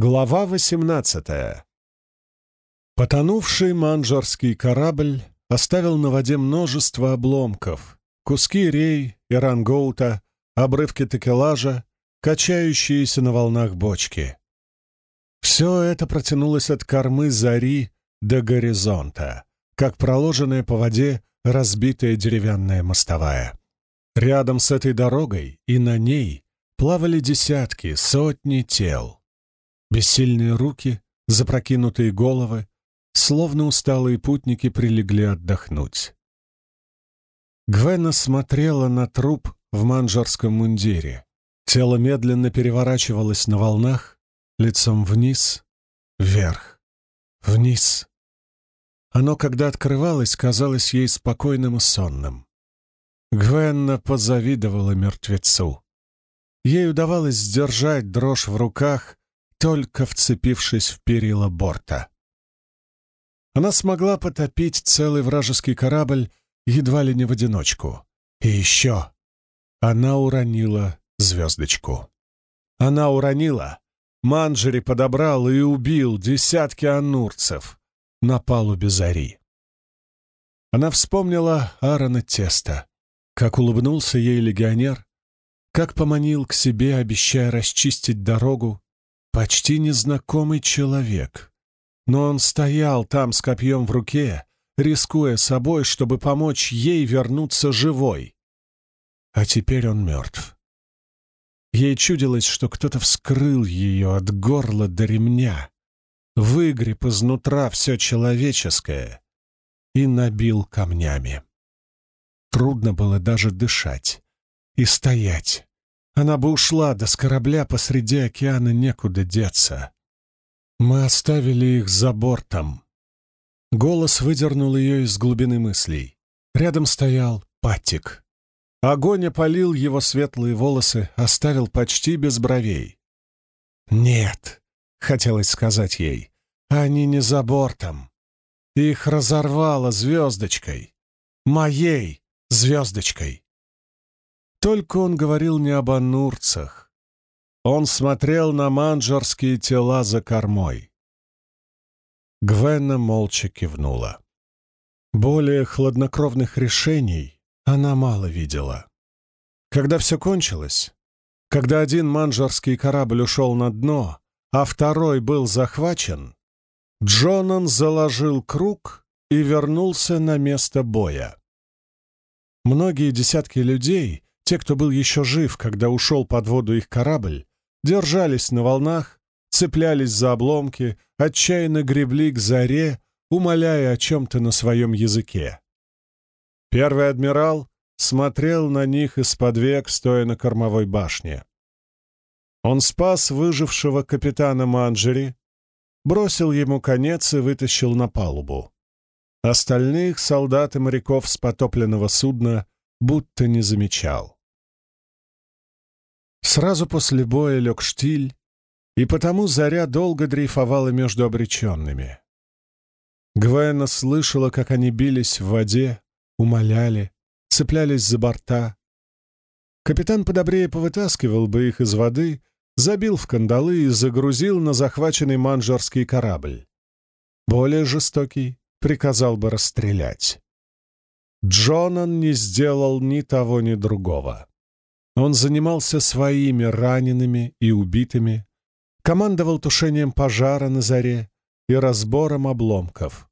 Глава 18 Потонувший манжарский корабль оставил на воде множество обломков, куски рей и рангоута, обрывки такелажа, качающиеся на волнах бочки. Все это протянулось от кормы зари до горизонта, как проложенная по воде разбитая деревянная мостовая. Рядом с этой дорогой и на ней плавали десятки, сотни тел. Бессильные руки, запрокинутые головы, словно усталые путники прилегли отдохнуть. Гвена смотрела на труп в манжарском мундире. Тело медленно переворачивалось на волнах, лицом вниз, вверх, вниз. Оно, когда открывалось, казалось ей спокойным и сонным. Гвенна позавидовала мертвецу. Ей удавалось сдержать дрожь в руках, только вцепившись в перила борта. Она смогла потопить целый вражеский корабль едва ли не в одиночку. И еще она уронила звездочку. Она уронила, Манджери подобрал и убил десятки анурцев на палубе зари. Она вспомнила Аарона Теста, как улыбнулся ей легионер, как поманил к себе, обещая расчистить дорогу, почти незнакомый человек. Но он стоял там с копьем в руке, рискуя собой, чтобы помочь ей вернуться живой. А теперь он мертв. Ей чудилось, что кто-то вскрыл ее от горла до ремня, выгреб изнутра все человеческое и набил камнями. Трудно было даже дышать и стоять. Она бы ушла, да с корабля посреди океана некуда деться. Мы оставили их за бортом. Голос выдернул ее из глубины мыслей. Рядом стоял Паттик. Огонь опалил его светлые волосы, оставил почти без бровей. «Нет», — хотелось сказать ей, — «они не за бортом. Их разорвало звездочкой. Моей звездочкой». Только он говорил не об анурцах. Он смотрел на манджерские тела за кормой. Гвена молча кивнула. Более хладнокровных решений она мало видела. Когда все кончилось, когда один манжарский корабль ушел на дно, а второй был захвачен, Джонан заложил круг и вернулся на место боя. Многие десятки людей, те, кто был еще жив, когда ушел под воду их корабль, держались на волнах, цеплялись за обломки, отчаянно гребли к заре, умоляя о чем-то на своем языке. Первый адмирал смотрел на них из-под век, стоя на кормовой башне. Он спас выжившего капитана Манджери, бросил ему конец и вытащил на палубу. Остальных солдат и моряков с потопленного судна будто не замечал. Сразу после боя лег штиль, и потому заря долго дрейфовала между обреченными. Гвена слышала, как они бились в воде, умоляли, цеплялись за борта. Капитан подобрее повытаскивал бы их из воды, забил в кандалы и загрузил на захваченный манжарский корабль. Более жестокий приказал бы расстрелять. Джонан не сделал ни того, ни другого. Он занимался своими ранеными и убитыми, командовал тушением пожара на заре и разбором обломков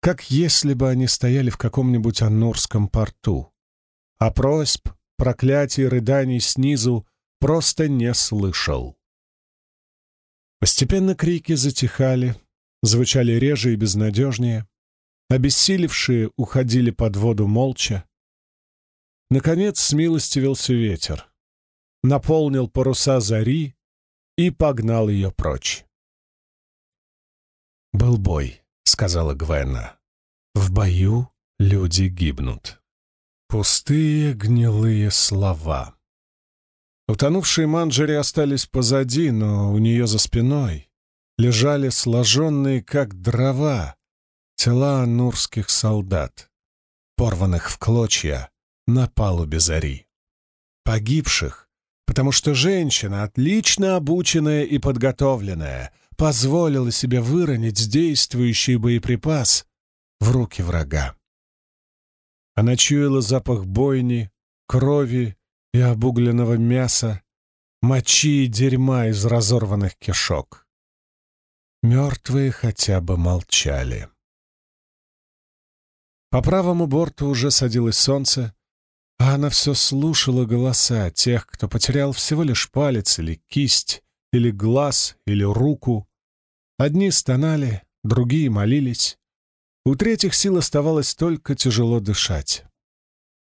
как если бы они стояли в каком-нибудь Аннурском порту. А просьб, проклятий, рыданий снизу просто не слышал. Постепенно крики затихали, звучали реже и безнадежнее. Обессилевшие уходили под воду молча. Наконец смилостивился ветер, наполнил паруса зари и погнал ее прочь. Был бой. — сказала Гвена. «В бою люди гибнут». Пустые гнилые слова. Утонувшие манджери остались позади, но у нее за спиной лежали сложенные, как дрова, тела нурских солдат, порванных в клочья на палубе зари. Погибших, потому что женщина, отлично обученная и подготовленная, позволила себе выронить действующий боеприпас в руки врага. Она чуяла запах бойни, крови и обугленного мяса, мочи и дерьма из разорванных кишок. Мертвые хотя бы молчали. По правому борту уже садилось солнце, а она все слушала голоса тех, кто потерял всего лишь палец или кисть, или глаз, или руку. Одни стонали, другие молились. У третьих сил оставалось только тяжело дышать.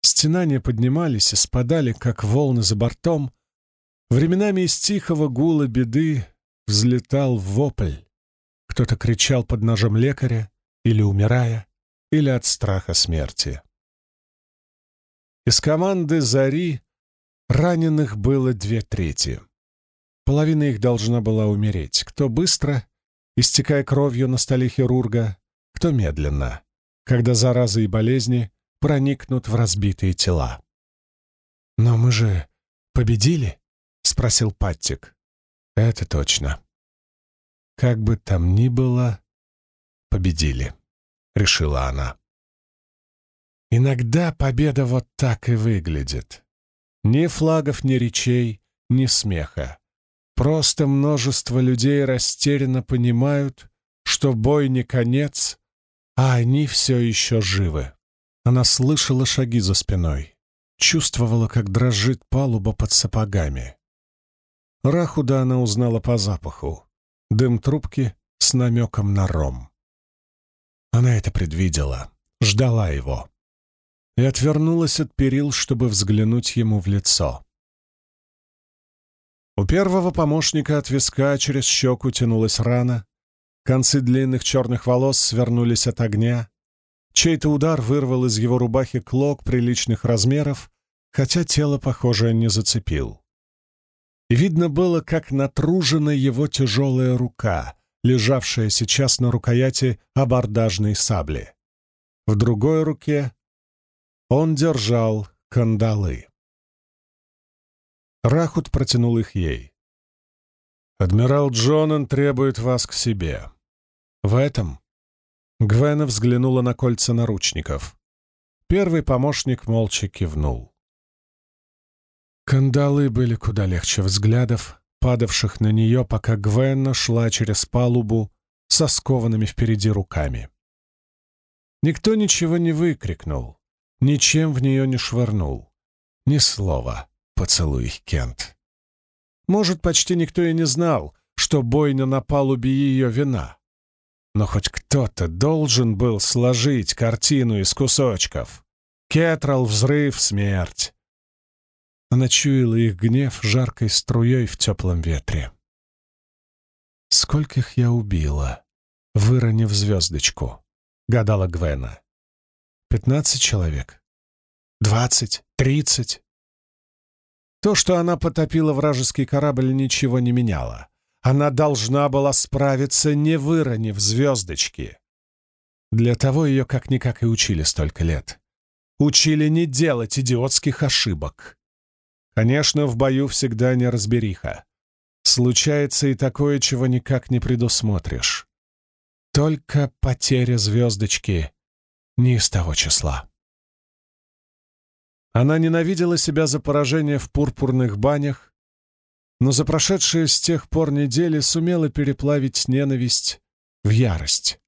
Стенания поднимались и спадали, как волны за бортом. Временами из тихого гула беды взлетал вопль. Кто-то кричал под ножом лекаря, или умирая, или от страха смерти. Из команды «Зари» раненых было две трети. Половина их должна была умереть. Кто быстро, истекая кровью на столе хирурга, кто медленно, когда заразы и болезни проникнут в разбитые тела. «Но мы же победили?» — спросил Паттик. «Это точно. Как бы там ни было, победили» решила она. Иногда победа вот так и выглядит. Ни флагов, ни речей, ни смеха. Просто множество людей растерянно понимают, что бой не конец, а они все еще живы. Она слышала шаги за спиной, чувствовала, как дрожит палуба под сапогами. Рахуда она узнала по запаху. Дым трубки с намеком на ром. Она это предвидела, ждала его. И отвернулась от перил, чтобы взглянуть ему в лицо. У первого помощника от виска через щеку тянулась рана, концы длинных черных волос свернулись от огня, чей-то удар вырвал из его рубахи клок приличных размеров, хотя тело, похоже, не зацепил. И видно было, как натружена его тяжелая рука, лежавшая сейчас на рукояти абордажной сабли. В другой руке он держал кандалы. Рахут протянул их ей. «Адмирал Джонан требует вас к себе. В этом...» Гвена взглянула на кольца наручников. Первый помощник молча кивнул. Кандалы были куда легче взглядов, падавших на нее, пока Гвенна шла через палубу со скованными впереди руками. Никто ничего не выкрикнул, ничем в нее не швырнул. Ни слова «Поцелуй Кент». Может, почти никто и не знал, что бойня на палубе ее вина. Но хоть кто-то должен был сложить картину из кусочков. Кетрал, взрыв, смерть. Она чуяла их гнев жаркой струей в теплом ветре. «Скольких я убила, выронив звездочку?» — гадала Гвена. «Пятнадцать человек? Двадцать? Тридцать?» То, что она потопила вражеский корабль, ничего не меняло. Она должна была справиться, не выронив звездочки. Для того ее как-никак и учили столько лет. Учили не делать идиотских ошибок. Конечно, в бою всегда неразбериха. Случается и такое, чего никак не предусмотришь. Только потеря звездочки не из того числа. Она ненавидела себя за поражение в пурпурных банях, но за прошедшие с тех пор недели сумела переплавить ненависть в ярость.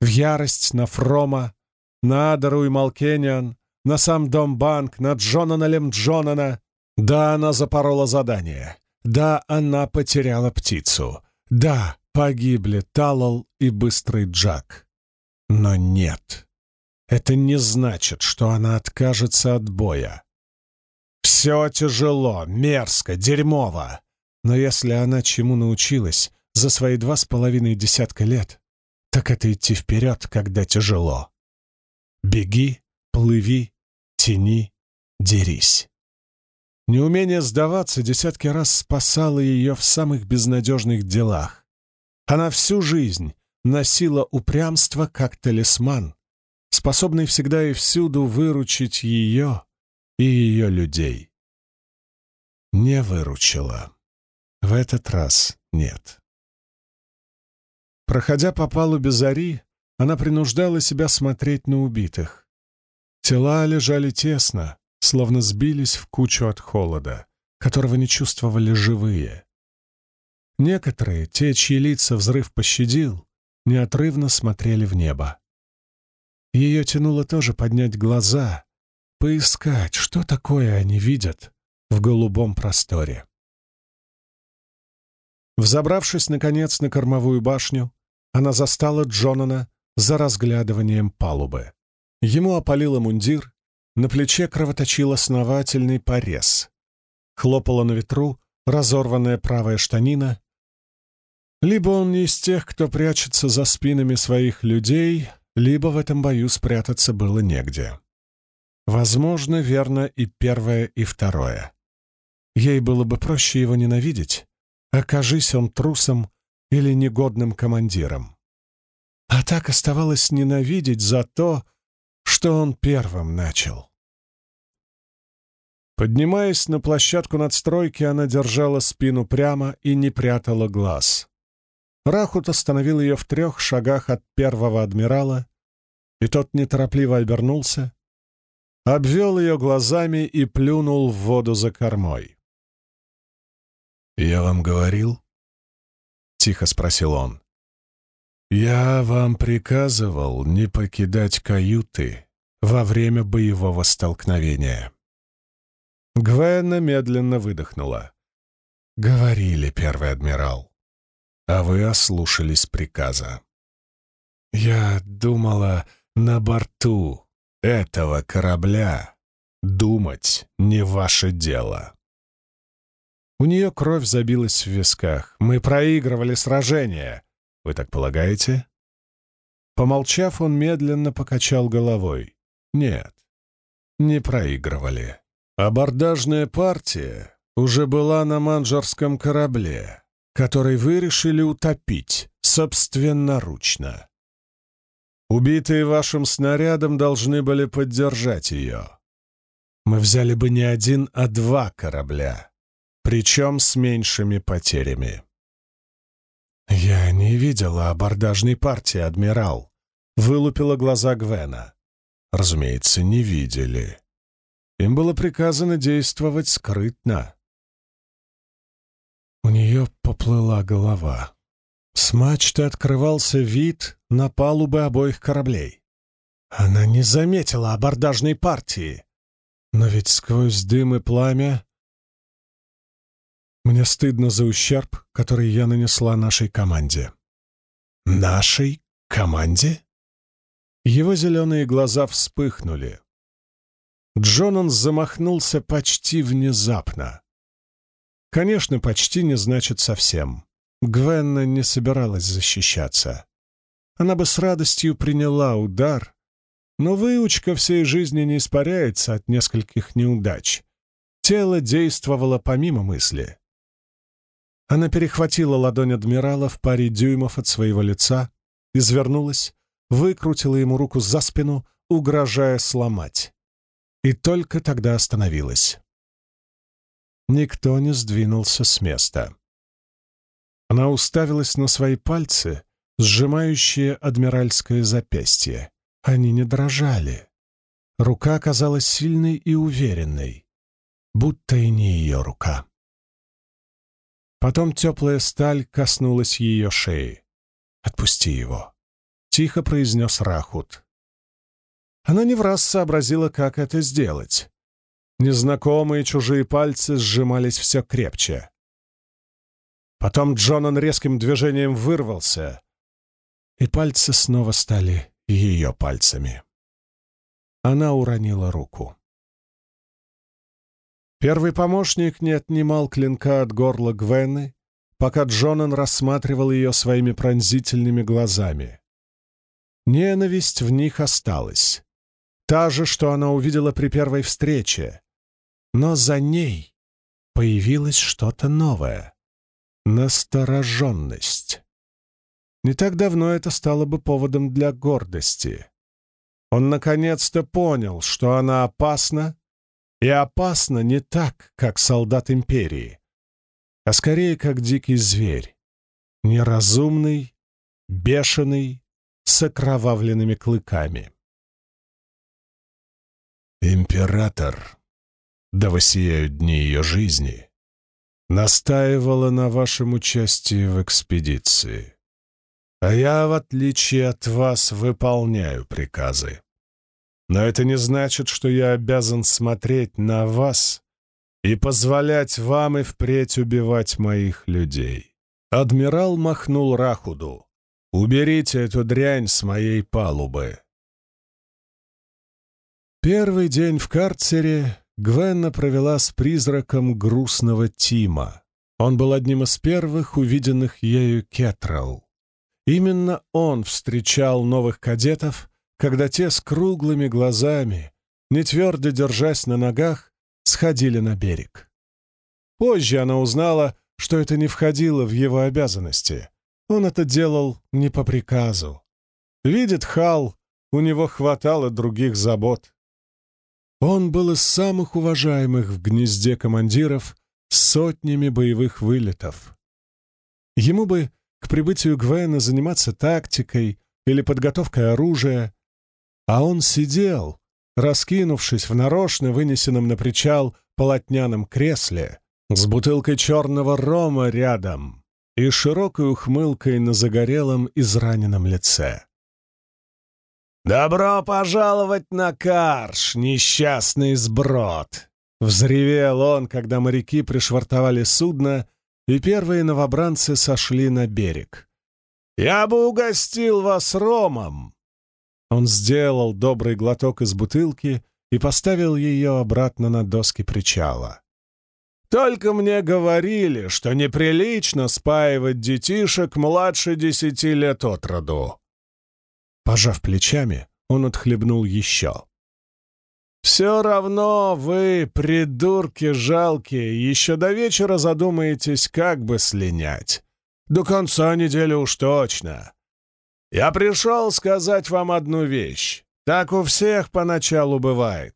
В ярость на Фрома, на Адару и Малкениан, на сам Домбанк, на Джонана Лем Джонана, да, она запорола задание. Да, она потеряла птицу. Да, погибли Талал и Быстрый Джак. Но нет. Это не значит, что она откажется от боя. Все тяжело, мерзко, дерьмово. Но если она чему научилась за свои два с половиной десятка лет, так это идти вперед, когда тяжело. Беги, плыви, тяни, дерись. Неумение сдаваться десятки раз спасало ее в самых безнадежных делах. Она всю жизнь носила упрямство как талисман, способный всегда и всюду выручить ее и ее людей. Не выручила. В этот раз нет. Проходя по палубе зари, она принуждала себя смотреть на убитых. Тела лежали тесно, словно сбились в кучу от холода, которого не чувствовали живые. Некоторые, те, чьи лица взрыв пощадил, неотрывно смотрели в небо. Ее тянуло тоже поднять глаза, поискать, что такое они видят в голубом просторе. Взобравшись, наконец, на кормовую башню, она застала Джонана за разглядыванием палубы. Ему опалило мундир, на плече кровоточил основательный порез. Хлопала на ветру разорванная правая штанина. Либо он не из тех, кто прячется за спинами своих людей, либо в этом бою спрятаться было негде. Возможно, верно и первое, и второе. Ей было бы проще его ненавидеть, окажись он трусом или негодным командиром. А так оставалось ненавидеть за то, что он первым начал. Поднимаясь на площадку надстройки, она держала спину прямо и не прятала глаз. Рахут остановил ее в трех шагах от первого адмирала, и тот неторопливо обернулся, обвел ее глазами и плюнул в воду за кормой. «Я вам говорил?» — тихо спросил он. «Я вам приказывал не покидать каюты во время боевого столкновения». Гвена медленно выдохнула. «Говорили, первый адмирал, а вы ослушались приказа. Я думала, на борту этого корабля думать не ваше дело». У нее кровь забилась в висках. Мы проигрывали сражение. Вы так полагаете? Помолчав, он медленно покачал головой. Нет, не проигрывали. Абордажная партия уже была на манжарском корабле, который вы решили утопить собственноручно. Убитые вашим снарядом должны были поддержать ее. Мы взяли бы не один, а два корабля причем с меньшими потерями. «Я не видела абордажной партии, адмирал», — вылупила глаза Гвена. «Разумеется, не видели. Им было приказано действовать скрытно». У нее поплыла голова. С мачты открывался вид на палубы обоих кораблей. Она не заметила абордажной партии. Но ведь сквозь дым и пламя мне стыдно за ущерб, который я нанесла нашей команде». «Нашей команде?» Его зеленые глаза вспыхнули. Джонан замахнулся почти внезапно. Конечно, почти не значит совсем. Гвенна не собиралась защищаться. Она бы с радостью приняла удар, но выучка всей жизни не испаряется от нескольких неудач. Тело действовало помимо мысли. Она перехватила ладонь адмирала в паре дюймов от своего лица, извернулась, выкрутила ему руку за спину, угрожая сломать. И только тогда остановилась. Никто не сдвинулся с места. Она уставилась на свои пальцы, сжимающие адмиральское запястье. Они не дрожали. Рука казалась сильной и уверенной, будто и не ее рука. Потом теплая сталь коснулась ее шеи. «Отпусти его», — тихо произнес Рахут. Она не в раз сообразила, как это сделать. Незнакомые чужие пальцы сжимались все крепче. Потом Джонан резким движением вырвался, и пальцы снова стали ее пальцами. Она уронила руку. Первый помощник не отнимал клинка от горла Гвены, пока Джонан рассматривал ее своими пронзительными глазами. Ненависть в них осталась. Та же, что она увидела при первой встрече. Но за ней появилось что-то новое. Настороженность. Не так давно это стало бы поводом для гордости. Он наконец-то понял, что она опасна и опасно не так, как солдат империи, а скорее как дикий зверь, неразумный бешеный, с окровавленными клыками. «Император, да воссияют дни ее жизни, настаивала на вашем участии в экспедиции, а я, в отличие от вас, выполняю приказы. Но это не значит, что я обязан смотреть на вас и позволять вам и впредь убивать моих людей. Адмирал махнул Рахуду. «Уберите эту дрянь с моей палубы». Первый день в карцере Гвенна провела с призраком грустного Тима. Он был одним из первых увиденных ею Кетрал. Именно он встречал новых кадетов, когда те с круглыми глазами, не твердо держась на ногах, сходили на берег. Позже она узнала, что это не входило в его обязанности. Он это делал не по приказу. Видит Хал, у него хватало других забот. Он был из самых уважаемых в гнезде командиров с сотнями боевых вылетов. Ему бы к прибытию Гвена заниматься тактикой или подготовкой оружия, а он сидел, раскинувшись в нарочно вынесенном на причал полотняном кресле, с бутылкой черного рома рядом и широкой ухмылкой на загорелом израненном лице. «Добро пожаловать на Карш, несчастный сброд!» Взревел он, когда моряки пришвартовали судно, и первые новобранцы сошли на берег. «Я бы угостил вас ромом!» Он сделал добрый глоток из бутылки и поставил ее обратно на доски причала. Только мне говорили, что неприлично спаивать детишек младше десяти лет от роду. Пожав плечами, он отхлебнул еще. «Все равно вы, придурки жалкие, еще до вечера задумаетесь, как бы слинять. До конца недели уж точно. Я пришел сказать вам одну вещь. Так у всех поначалу бывает.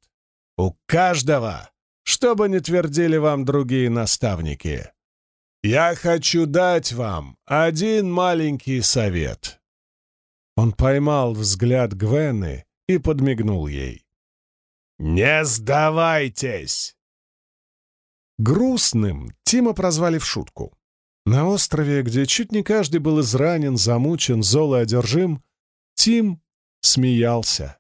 У каждого что бы ни твердили вам другие наставники. Я хочу дать вам один маленький совет». Он поймал взгляд Гвены и подмигнул ей. «Не сдавайтесь!» Грустным Тима прозвали в шутку. На острове, где чуть не каждый был изранен, замучен, зол и одержим, Тим смеялся.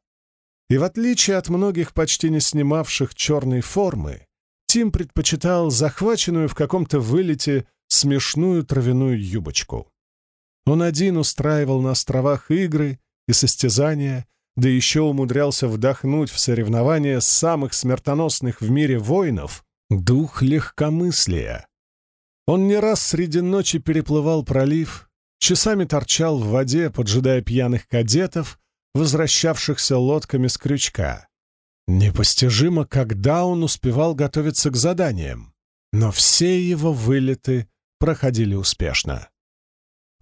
И в отличие от многих почти не снимавших черной формы, Тим предпочитал захваченную в каком-то вылете смешную травяную юбочку. Он один устраивал на островах игры и состязания, да еще умудрялся вдохнуть в соревнования самых смертоносных в мире воинов дух легкомыслия. Он не раз среди ночи переплывал пролив, часами торчал в воде, поджидая пьяных кадетов, возвращавшихся лодками с крючка. Непостижимо, когда он успевал готовиться к заданиям, но все его вылеты проходили успешно.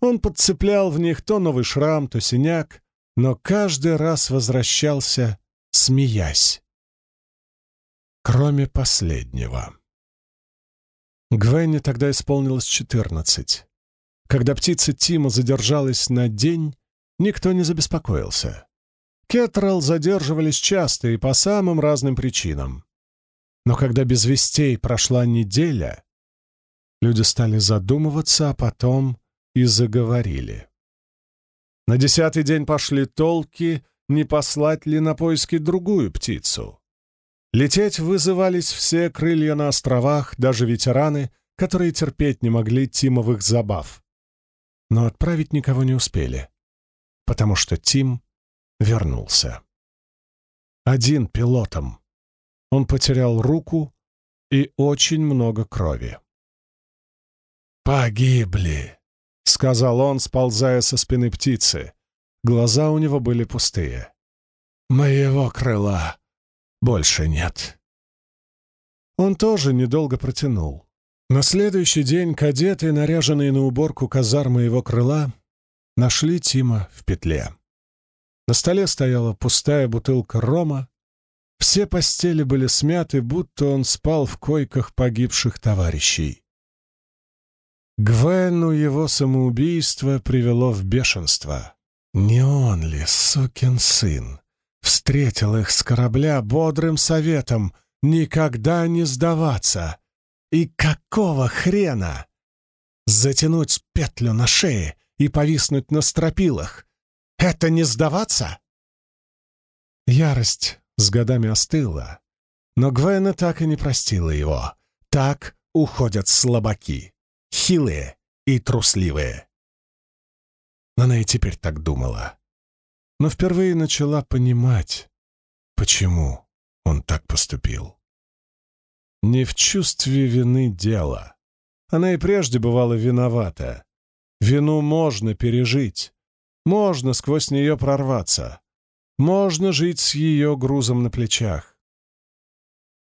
Он подцеплял в них то новый шрам, то синяк, но каждый раз возвращался, смеясь. Кроме последнего. Гвенне тогда исполнилось четырнадцать. Когда птица Тима задержалась на день, никто не забеспокоился. Кетрал задерживались часто и по самым разным причинам. Но когда без вестей прошла неделя, люди стали задумываться, а потом и заговорили. На десятый день пошли толки, не послать ли на поиски другую птицу. Лететь вызывались все крылья на островах, даже ветераны, которые терпеть не могли Тимовых забав. Но отправить никого не успели потому что Тим вернулся. Один пилотом. Он потерял руку и очень много крови. «Погибли», — сказал он, сползая со спины птицы. Глаза у него были пустые. «Моего крыла больше нет». Он тоже недолго протянул. На следующий день кадеты, наряженные на уборку казармы его крыла, Нашли Тима в петле. На столе стояла пустая бутылка рома. Все постели были смяты, будто он спал в койках погибших товарищей. Гвену его самоубийство привело в бешенство. Не он ли, сукин сын, встретил их с корабля бодрым советом никогда не сдаваться? И какого хрена? Затянуть петлю на шее и повиснуть на стропилах — это не сдаваться? Ярость с годами остыла, но Гвена так и не простила его. Так уходят слабаки, хилые и трусливые. Она и теперь так думала. Но впервые начала понимать, почему он так поступил. Не в чувстве вины дело. Она и прежде бывала виновата. Вину можно пережить. Можно сквозь нее прорваться. Можно жить с ее грузом на плечах.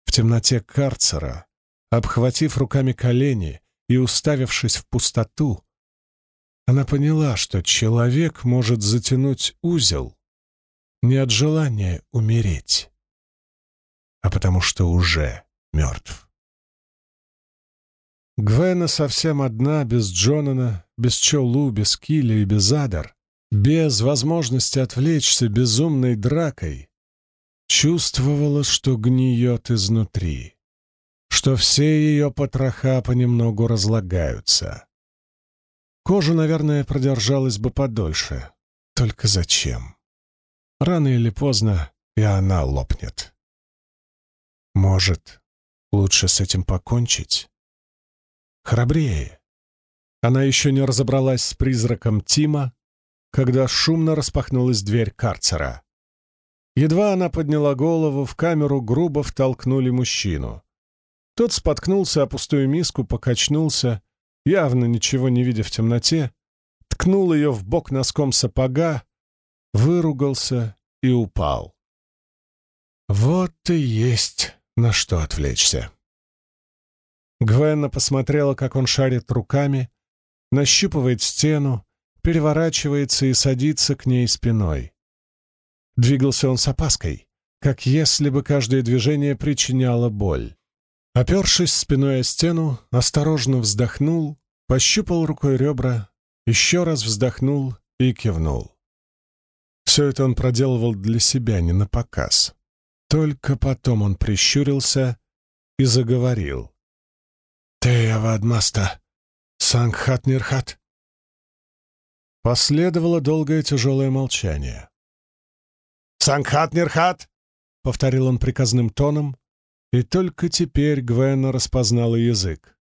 В темноте карцера, обхватив руками колени и уставившись в пустоту, она поняла, что человек может затянуть узел не от желания умереть, а потому что уже мертв. Гвена совсем одна, без Джонана, без Чолу, без Килли и без Адар, без возможности отвлечься безумной дракой, чувствовала, что гниет изнутри, что все ее потроха понемногу разлагаются. Кожа, наверное, продержалась бы подольше. Только зачем? Рано или поздно и она лопнет. Может, лучше с этим покончить? Храбрее. Она еще не разобралась с призраком Тима, когда шумно распахнулась дверь карцера. Едва она подняла голову, в камеру грубо втолкнули мужчину. Тот споткнулся о пустую миску, покачнулся явно ничего не видя в темноте, ткнул ее в бок носком сапога, выругался и упал. Вот и есть на что отвлечься. Гвенна посмотрела, как он шарит руками, нащупывает стену, переворачивается и садится к ней спиной. Двигался он с опаской, как если бы каждое движение причиняло боль. Опершись спиной о стену, осторожно вздохнул, пощупал рукой ребра, еще раз вздохнул и кивнул. Все это он проделывал для себя, не на показ. Только потом он прищурился и заговорил. «Ты, Авадмаста, Сангхат Нирхат?» Последовало долгое тяжелое молчание. «Сангхат Нирхат!» — повторил он приказным тоном, и только теперь Гвена распознала язык.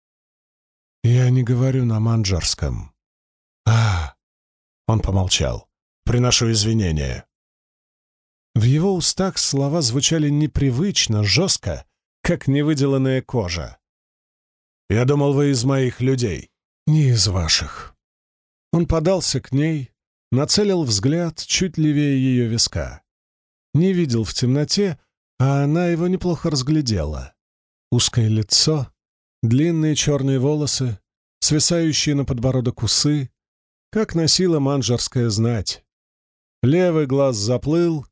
«Я не говорю на манджарском». «А...» — он помолчал. «Приношу извинения». В его устах слова звучали непривычно, жестко, как невыделанная кожа. «Я думал, вы из моих людей». «Не из ваших». Он подался к ней, нацелил взгляд чуть левее ее виска. Не видел в темноте, а она его неплохо разглядела. Узкое лицо, длинные черные волосы, свисающие на подбородок усы, как носила манжарская знать. Левый глаз заплыл,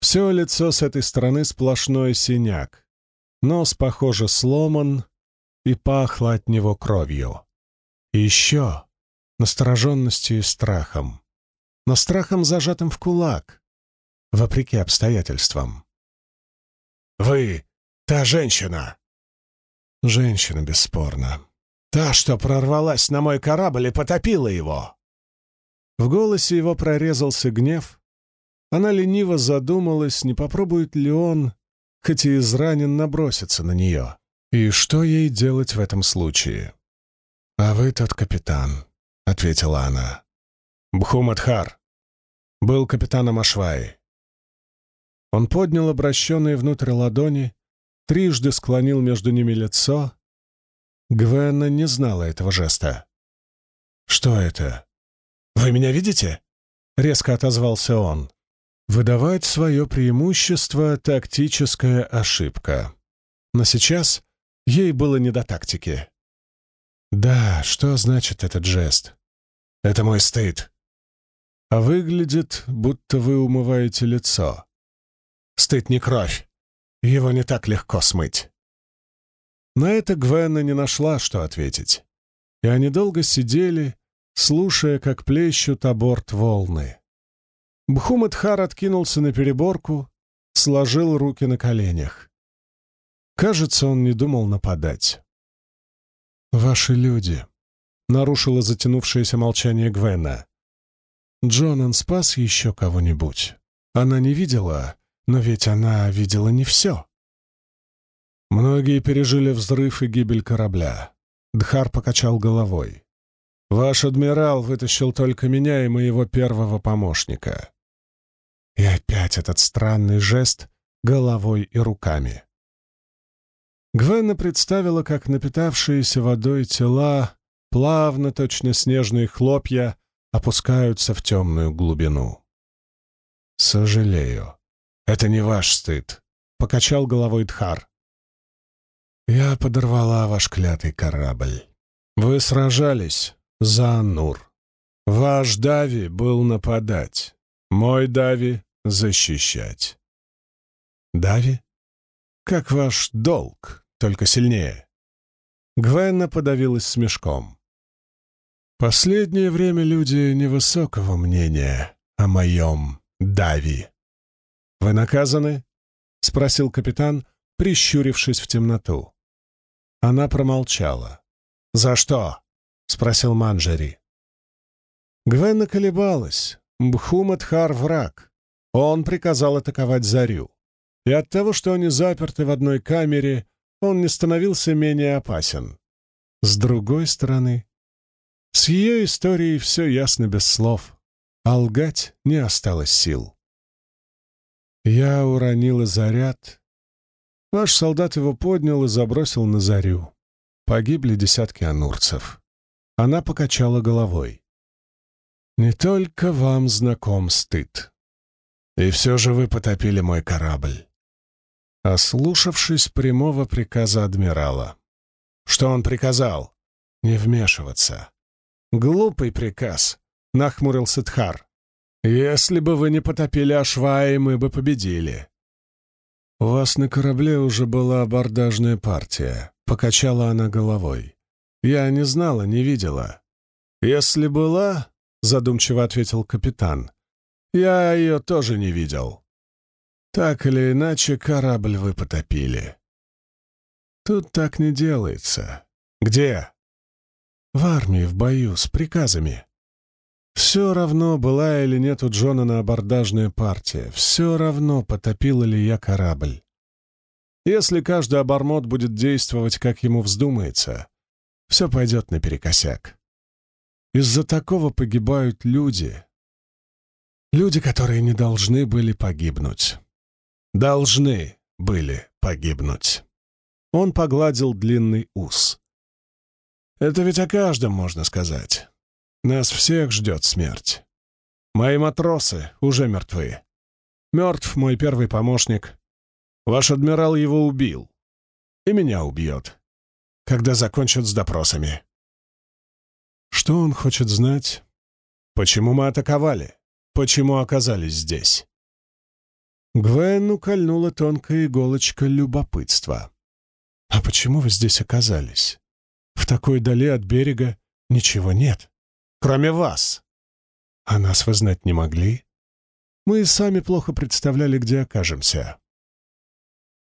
все лицо с этой стороны сплошной синяк, нос, похоже, сломан и пахло от него кровью. И еще настороженностью и страхом, но страхом зажатым в кулак, вопреки обстоятельствам. «Вы — та женщина!» «Женщина, бесспорно. Та, что прорвалась на мой корабль и потопила его!» В голосе его прорезался гнев. Она лениво задумалась, не попробует ли он, хоть и изранен, наброситься на нее. И что ей делать в этом случае? «А вы тот капитан», — ответила она. «Бхумадхар. Был капитаном Ашваи. Он поднял обращенные внутрь ладони, трижды склонил между ними лицо. Гвенна не знала этого жеста. «Что это? Вы меня видите?» — резко отозвался он. Выдавать свое преимущество — тактическая ошибка. Но сейчас ей было не до тактики. «Да, что значит этот жест?» «Это мой стыд». «А выглядит, будто вы умываете лицо». Стыд не кровь. Его не так легко смыть. На это Гвенна не нашла, что ответить. и они долго сидели, слушая, как плещут о борт волны. Бхумадхар откинулся на переборку, сложил руки на коленях. Кажется, он не думал нападать. «Ваши люди», — нарушило затянувшееся молчание Гвена. «Джонан спас еще кого-нибудь? Она не видела, но ведь она видела не все». Многие пережили взрыв и гибель корабля. Дхар покачал головой. «Ваш адмирал вытащил только меня и моего первого помощника». И опять этот странный жест головой и руками. Гвенна представила, как напитавшиеся водой тела, плавно, точно снежные хлопья, опускаются в темную глубину. «Сожалею. Это не ваш стыд», — покачал головой Дхар. «Я подорвала ваш клятый корабль. Вы сражались за Анур. Ваш Дави был нападать, мой Дави — защищать». «Дави? Как ваш долг?» только сильнее. Гвенна подавилась смешком. Последнее время люди невысокого мнения о моем Дави. «Вы наказаны?» — спросил капитан, прищурившись в темноту. Она промолчала. «За что?» — спросил Манджери. Гвенна колебалась. Бхумадхар — враг. Он приказал атаковать Зарю. И от того, что они заперты в одной камере, он не становился менее опасен. С другой стороны, с ее историей все ясно без слов, а лгать не осталось сил. Я уронила заряд. Ваш солдат его поднял и забросил на зарю. Погибли десятки анурцев. Она покачала головой. «Не только вам знаком стыд. И все же вы потопили мой корабль ослушавшись прямого приказа адмирала. Что он приказал? Не вмешиваться. Глупый приказ, нахмурился Тхар. Если бы вы не потопили Ашваи, мы бы победили. У вас на корабле уже была абордажная партия, покачала она головой. Я не знала, не видела. Если была, задумчиво ответил капитан, я ее тоже не видел. Так или иначе, корабль вы потопили. Тут так не делается. Где? В армии, в бою, с приказами. Все равно, была или нет у Джона абордажная партия, все равно, потопила ли я корабль. Если каждый обормот будет действовать, как ему вздумается, все пойдет наперекосяк. Из-за такого погибают люди. Люди, которые не должны были погибнуть должны были погибнуть. Он погладил длинный ус. Это ведь о каждом можно сказать. Нас всех ждет смерть. Мои матросы уже мертвы. Мертв мой первый помощник. Ваш адмирал его убил. И меня убьет, когда закончат с допросами. Что он хочет знать? Почему мы атаковали? Почему оказались здесь? Гвену кольнула тонкая иголочка любопытства. «А почему вы здесь оказались? В такой дали от берега ничего нет, кроме вас. А нас вы знать не могли? Мы и сами плохо представляли, где окажемся».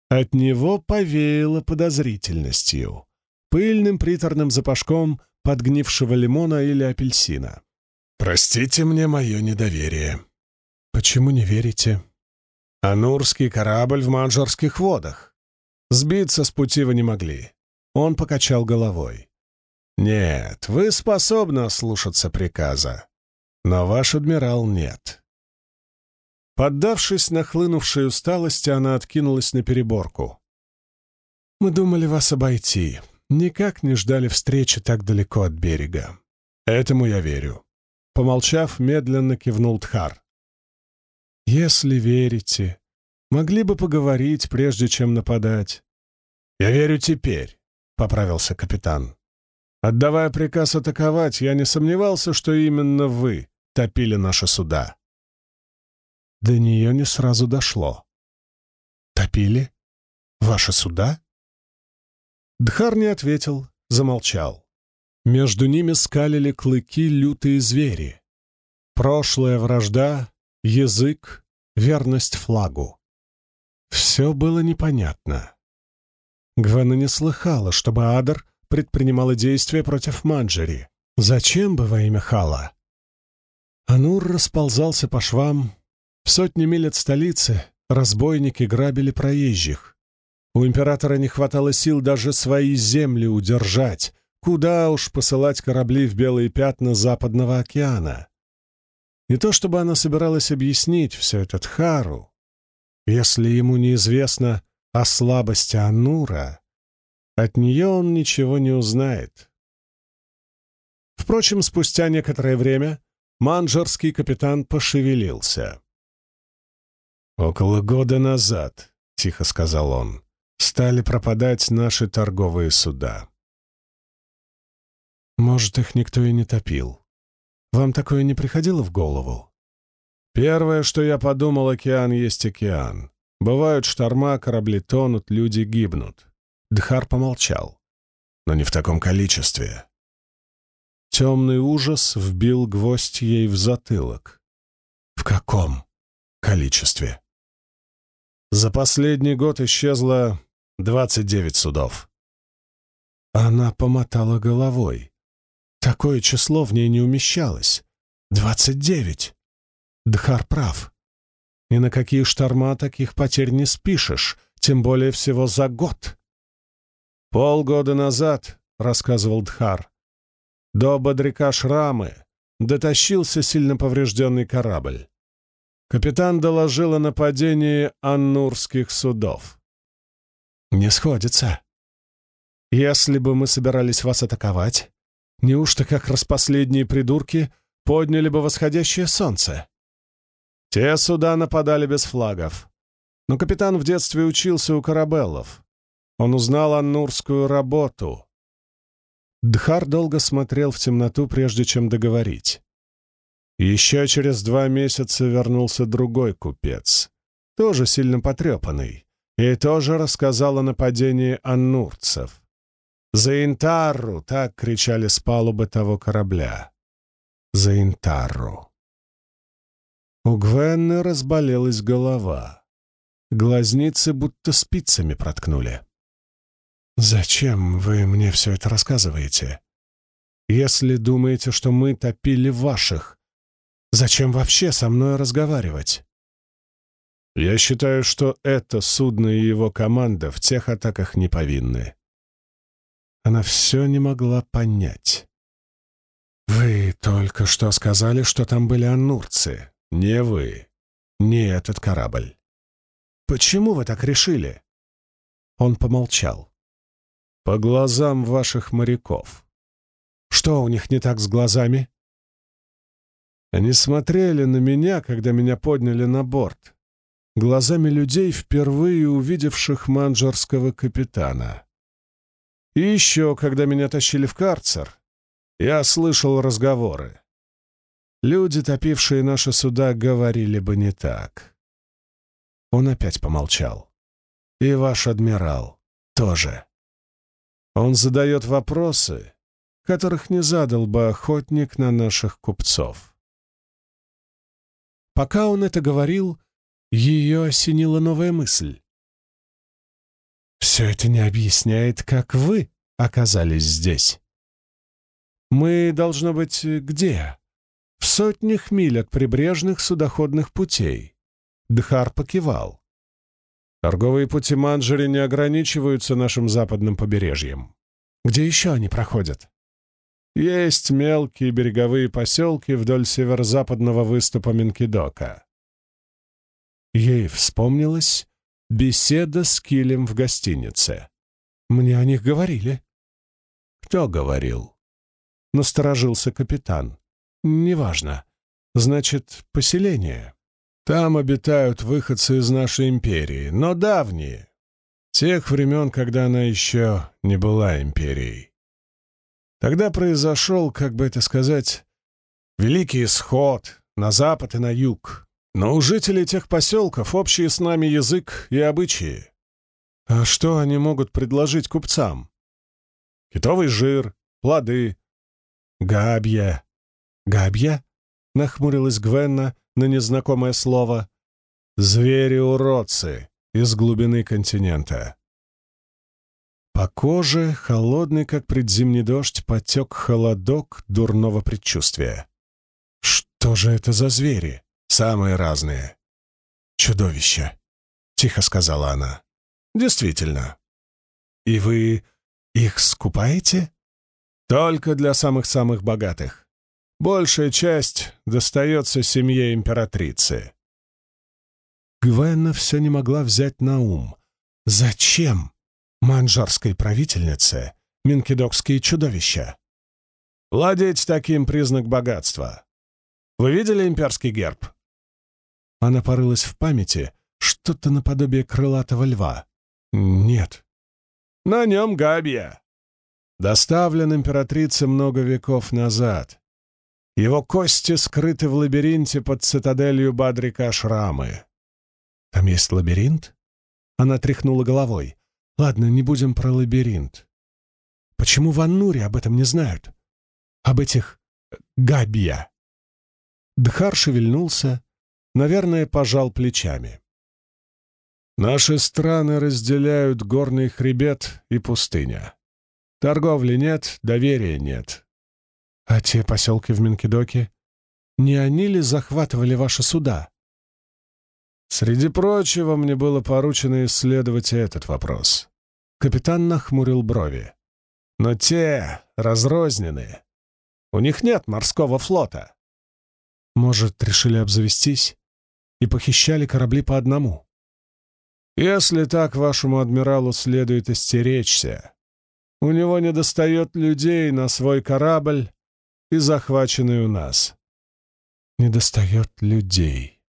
От него повеяло подозрительностью, пыльным приторным запашком подгнившего лимона или апельсина. «Простите мне мое недоверие». «Почему не верите?» Анурский корабль в манжорских водах. Сбиться с пути вы не могли. Он покачал головой. Нет, вы способны слушаться приказа, но ваш адмирал нет. Поддавшись нахлынувшей усталости, она откинулась на переборку. «Мы думали вас обойти. Никак не ждали встречи так далеко от берега. Этому я верю». Помолчав, медленно кивнул Тхар. Если верите, могли бы поговорить, прежде чем нападать. Я верю теперь, — поправился капитан. Отдавая приказ атаковать, я не сомневался, что именно вы топили наши суда. До нее не сразу дошло. Топили? Ваши суда? Дхар не ответил, замолчал. Между ними скалили клыки лютые звери. Прошлая вражда, язык, верность флагу. Все было непонятно. Гвена не слыхала, чтобы Адер предпринимала действия против Маджери. Зачем бы во имя Хала? Анур расползался по швам. В сотни миль от столицы разбойники грабили проезжих. У императора не хватало сил даже свои земли удержать. Куда уж посылать корабли в белые пятна Западного океана? Не то чтобы она собиралась объяснить все это Тхару. Если ему неизвестно о слабости Анура, от нее он ничего не узнает. Впрочем, спустя некоторое время манжерский капитан пошевелился. «Около года назад», — тихо сказал он, — «стали пропадать наши торговые суда». «Может, их никто и не топил. Вам такое не приходило в голову?» «Первое, что я подумал, океан есть океан. Бывают шторма, корабли тонут, люди гибнут. Дхар помолчал. Но не в таком количестве. Темный ужас вбил гвоздь ей в затылок. В каком количестве? За последний год исчезло 29 судов. Она помотала головой. Такое число в ней не умещалось. Двадцать девять. Дхар прав. Ни на какие шторма таких потерь не спишешь, тем более всего за год. «Полгода назад», — рассказывал Дхар, — «до Бодряка Шрамы дотащился сильно поврежденный корабль. Капитан доложил о нападении аннурских судов». «Не сходится. Если бы мы собирались вас атаковать, неужто, как распоследние придурки, подняли бы восходящее солнце?» Те суда нападали без флагов. Но капитан в детстве учился у корабеллов. Он узнал аннурскую работу. Дхар долго смотрел в темноту, прежде чем договорить. Еще через два месяца вернулся другой купец, тоже сильно потрепанный, и тоже рассказал о нападении аннурцев. «За Интарру!» — так кричали с палубы того корабля. «За Интарру!» У Гвенны разболелась голова. Глазницы будто спицами проткнули. «Зачем вы мне все это рассказываете? Если думаете, что мы топили ваших, зачем вообще со мной разговаривать?» «Я считаю, что это судно и его команда в тех атаках не повинны». Она все не могла понять. «Вы только что сказали, что там были аннурцы. «Не вы. Не этот корабль». «Почему вы так решили?» Он помолчал. «По глазам ваших моряков». «Что у них не так с глазами?» Они смотрели на меня, когда меня подняли на борт, глазами людей, впервые увидевших манджерского капитана. И еще, когда меня тащили в карцер, я слышал разговоры. Люди, топившие наши суда, говорили бы не так. Он опять помолчал. И ваш адмирал тоже. Он задает вопросы, которых не задал бы охотник на наших купцов. Пока он это говорил, ее осенила новая мысль. «Все это не объясняет, как вы оказались здесь. Мы, должно быть, где?» в сотнях миль от прибрежных судоходных путей. Дхар покивал. Торговые пути Манджери не ограничиваются нашим западным побережьем. Где еще они проходят? Есть мелкие береговые поселки вдоль северо-западного выступа Минкидока. Ей вспомнилась беседа с Килем в гостинице. Мне о них говорили. Кто говорил? Насторожился капитан. «Неважно. Значит, поселение. Там обитают выходцы из нашей империи, но давние. Тех времен, когда она еще не была империей. Тогда произошел, как бы это сказать, великий исход на запад и на юг. Но у жителей тех поселков общий с нами язык и обычаи. А что они могут предложить купцам? Китовый жир, плоды, Габья. Габья? Нахмурилась Гвенна на незнакомое слово. Звери-уродцы из глубины континента. По коже, холодный, как предзимний дождь, потек холодок дурного предчувствия. Что же это за звери? Самые разные. Чудовища, — тихо сказала она. Действительно. И вы их скупаете? Только для самых-самых богатых. Большая часть достается семье императрицы. Гвенна все не могла взять на ум. Зачем манжарской правительнице минкидокские чудовища? Владеть таким признак богатства. Вы видели имперский герб? Она порылась в памяти, что-то наподобие крылатого льва. Нет. На нем габия. Доставлен императрице много веков назад. Его кости скрыты в лабиринте под цитаделью Бадрика Шрамы. Там есть лабиринт? Она тряхнула головой. Ладно, не будем про лабиринт. Почему в Аннуре об этом не знают? Об этих габия. Дхар шевельнулся, наверное, пожал плечами. Наши страны разделяют горный хребет и пустыня. Торговли нет, доверия нет. А те поселки в Минкидоке, не они ли захватывали ваши суда? Среди прочего, мне было поручено исследовать этот вопрос. Капитан нахмурил брови. Но те разрознены. У них нет морского флота. Может, решили обзавестись и похищали корабли по одному? Если так, вашему адмиралу следует остеречься. У него недостает людей на свой корабль и захваченный у нас. Недостает людей.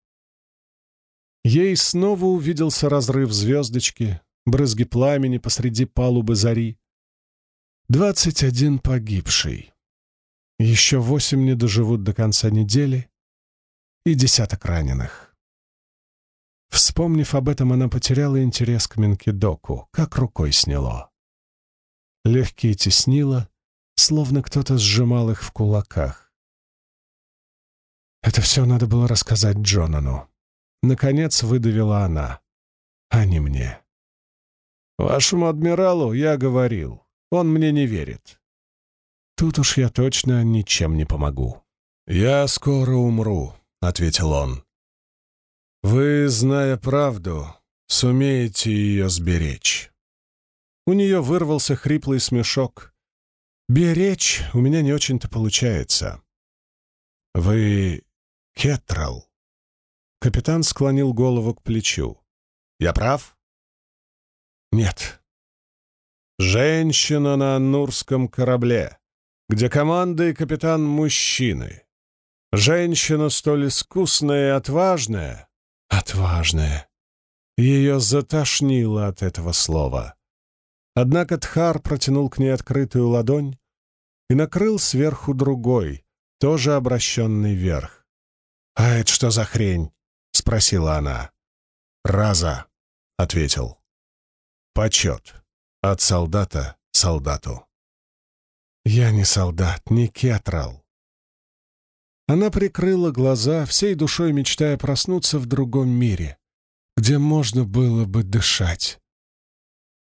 Ей снова увиделся разрыв звездочки, брызги пламени посреди палубы зари. Двадцать один погибший. Еще восемь не доживут до конца недели и десяток раненых. Вспомнив об этом, она потеряла интерес к Минкидоку, как рукой сняло. Легкие теснило, словно кто-то сжимал их в кулаках. Это все надо было рассказать Джонану. Наконец выдавила она, а не мне. Вашему адмиралу я говорил, он мне не верит. Тут уж я точно ничем не помогу. «Я скоро умру», — ответил он. «Вы, зная правду, сумеете ее сберечь». У нее вырвался хриплый смешок. «Беречь у меня не очень-то получается». «Вы Кетрал?» Капитан склонил голову к плечу. «Я прав?» «Нет». «Женщина на Аннурском корабле, где команда и капитан мужчины. Женщина столь искусная и отважная, отважная». Ее затошнило от этого слова. Однако Тхар протянул к ней открытую ладонь и накрыл сверху другой, тоже обращенный вверх. «А это что за хрень?» — спросила она. «Раза», — ответил. «Почет. От солдата солдату». «Я не солдат, не кетрал». Она прикрыла глаза, всей душой мечтая проснуться в другом мире, где можно было бы дышать.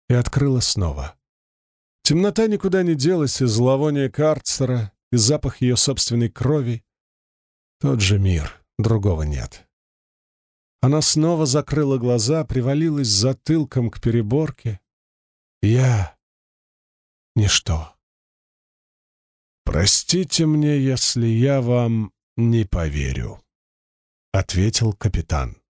И открыла снова. Темнота никуда не делась из зловония карцера, и запах ее собственной крови. Тот же мир, другого нет. Она снова закрыла глаза, привалилась затылком к переборке. Я — ничто. «Простите мне, если я вам не поверю», — ответил капитан.